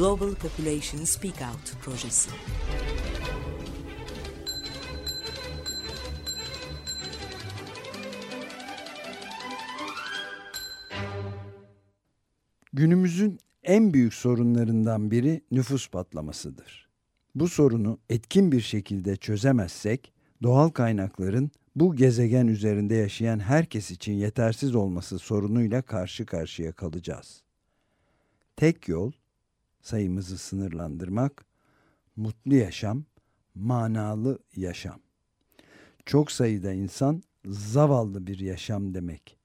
Global Population Speak Out projesi. Günümüzün en büyük sorunlarından biri nüfus patlamasıdır. Bu sorunu etkin bir şekilde çözemezsek doğal kaynakların bu gezegen üzerinde yaşayan herkes için yetersiz olması sorunuyla karşı karşıya kalacağız. Tek yol sayımızı sınırlandırmak, mutlu yaşam, manalı yaşam. Çok sayıda insan zavallı bir yaşam demek.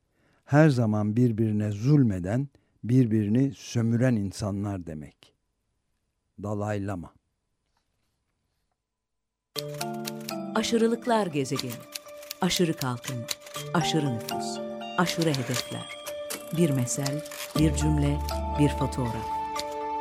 Her zaman birbirine zulmeden, birbirini sömüren insanlar demek. Dalaylama. Aşırılıklar gezegeni. Aşırı kalkınma, aşırı nüfus, aşırı hedefler. Bir mesel, bir cümle, bir fotoğraf.